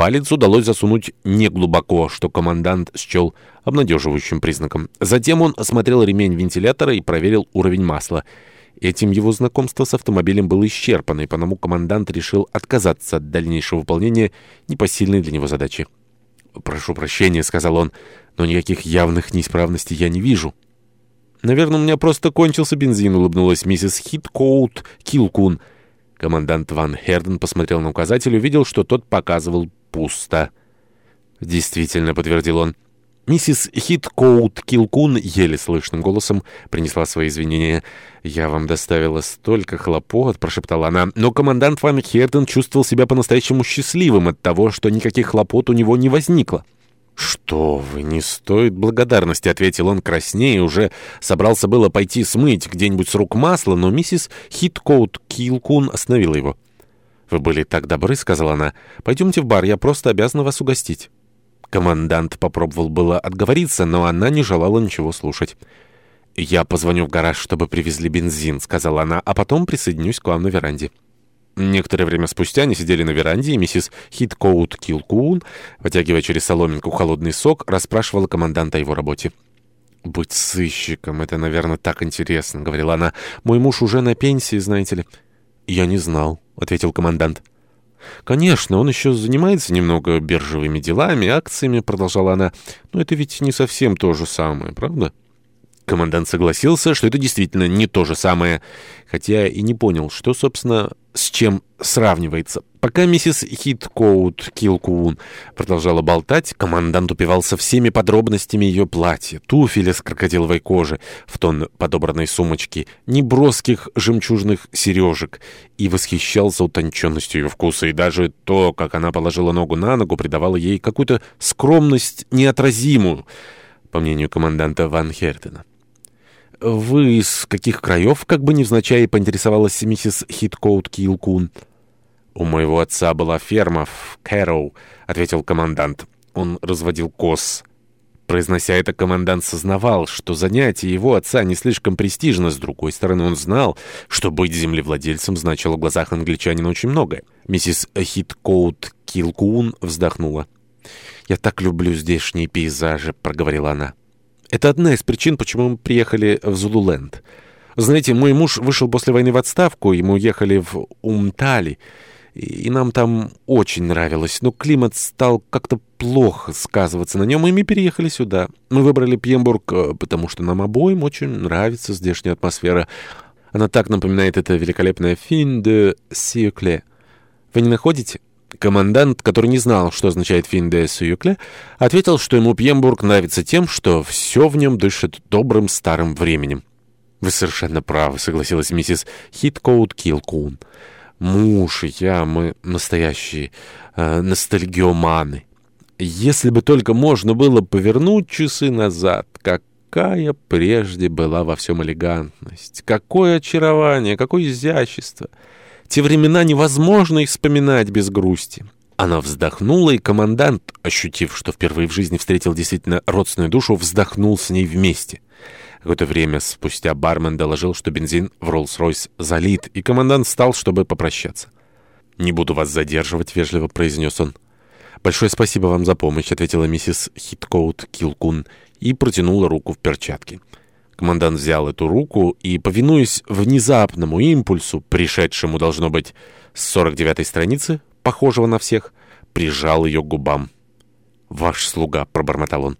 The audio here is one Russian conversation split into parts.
Палец удалось засунуть не глубоко, что командант счел обнадеживающим признаком. Затем он осмотрел ремень вентилятора и проверил уровень масла. Этим его знакомство с автомобилем было исчерпано, и потому командант решил отказаться от дальнейшего выполнения непосильной для него задачи. «Прошу прощения», — сказал он, — «но никаких явных неисправностей я не вижу». «Наверное, у меня просто кончился бензин», — улыбнулась миссис Хиткоут Килкун. Командант Ван Херден посмотрел на указатель и увидел, что тот показывал пусто». «Действительно», — подтвердил он. Миссис Хиткоут Килкун еле слышным голосом принесла свои извинения. «Я вам доставила столько хлопот», — прошептала она. Но командант Ван Херден чувствовал себя по-настоящему счастливым от того, что никаких хлопот у него не возникло. «Что вы, не стоит благодарности», — ответил он краснее, уже собрался было пойти смыть где-нибудь с рук масло, но миссис Хиткоут Килкун остановила его. «Вы были так добры», — сказала она. «Пойдемте в бар, я просто обязана вас угостить». Командант попробовал было отговориться, но она не желала ничего слушать. «Я позвоню в гараж, чтобы привезли бензин», — сказала она, «а потом присоединюсь к вам на веранде». Некоторое время спустя они сидели на веранде, и миссис Хиткоут Килкуун, вытягивая через соломинку холодный сок, расспрашивала команданта о его работе. «Быть сыщиком — это, наверное, так интересно», — говорила она. «Мой муж уже на пенсии, знаете ли». «Я не знал», — ответил командант. «Конечно, он еще занимается немного биржевыми делами, акциями», — продолжала она. «Но это ведь не совсем то же самое, правда?» Командант согласился, что это действительно не то же самое, хотя и не понял, что, собственно, с чем сравнивается. Пока миссис Хиткоут Килкуун продолжала болтать, командант упивался всеми подробностями ее платья, туфеля с крокодиловой кожи, в тон подобранной сумочки, неброских жемчужных сережек, и восхищался утонченностью ее вкуса, и даже то, как она положила ногу на ногу, придавало ей какую-то скромность неотразимую, по мнению команданта Ван Хердена вы из каких краев?» — как бы невзначай поинтересовалась миссис Хиткоут Килкуун? «У моего отца была ферма в Кэроу», — ответил командант. Он разводил коз. Произнося это, командант сознавал, что занятие его отца не слишком престижно. С другой стороны, он знал, что быть землевладельцем значило в глазах англичанина очень многое. Миссис Хиткоут Килкуун вздохнула. «Я так люблю здешние пейзажи», — проговорила она. «Это одна из причин, почему мы приехали в Зулуленд. Знаете, мой муж вышел после войны в отставку, и мы уехали в Умтали» и нам там очень нравилось, но климат стал как-то плохо сказываться на нем, и мы переехали сюда. Мы выбрали Пьембург, э, потому что нам обоим очень нравится здешняя атмосфера. Она так напоминает это великолепное «Fin de siècle». Вы не находите? Командант, который не знал, что означает «Fin de siècle», ответил, что ему Пьембург нравится тем, что все в нем дышит добрым старым временем. «Вы совершенно правы», — согласилась миссис Хиткоут Килкун муж и я, мы настоящие э, ностальгиоманы. Если бы только можно было повернуть часы назад, какая прежде была во всем элегантность, какое очарование, какое изящество. Те времена невозможно и вспоминать без грусти. Она вздохнула, и командант, ощутив, что впервые в жизни встретил действительно родственную душу, вздохнул с ней вместе. Какое-то время спустя бармен доложил, что бензин в Роллс-Ройс залит, и командант встал, чтобы попрощаться. «Не буду вас задерживать», — вежливо произнес он. «Большое спасибо вам за помощь», — ответила миссис Хиткоут Килкун и протянула руку в перчатке. Командант взял эту руку и, повинуясь внезапному импульсу, пришедшему, должно быть, с 49-й страницы, похожего на всех, прижал ее к губам. «Ваш слуга», — пробормотал он.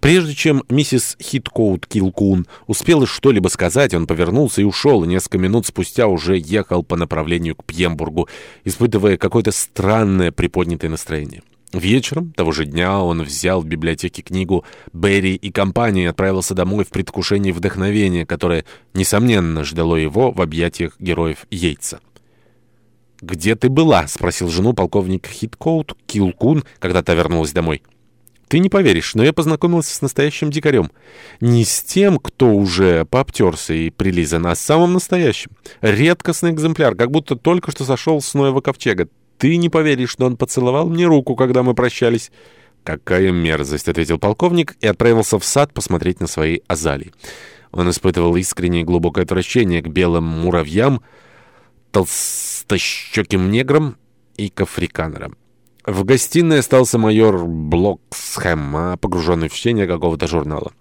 Прежде чем миссис Хиткоут Килкун успела что-либо сказать, он повернулся и ушел, и несколько минут спустя уже ехал по направлению к Пьембургу, испытывая какое-то странное приподнятое настроение. Вечером того же дня он взял в библиотеке книгу «Берри и компания» и отправился домой в предвкушении вдохновения, которое, несомненно, ждало его в объятиях героев яйца. «Где ты была?» — спросил жену полковник Хиткоут Килкун, когда та вернулась домой. Ты не поверишь, но я познакомился с настоящим дикарем. Не с тем, кто уже пообтерся и прилизан, а с самым настоящим. Редкостный экземпляр, как будто только что сошел с Ноева ковчега. Ты не поверишь, но он поцеловал мне руку, когда мы прощались». «Какая мерзость!» — ответил полковник и отправился в сад посмотреть на свои азалии. Он испытывал искреннее глубокое отвращение к белым муравьям, толстощеким неграм и к африканерам. В гостиной остался майор Блоксхэм, а погруженный в чтение какого-то журнала.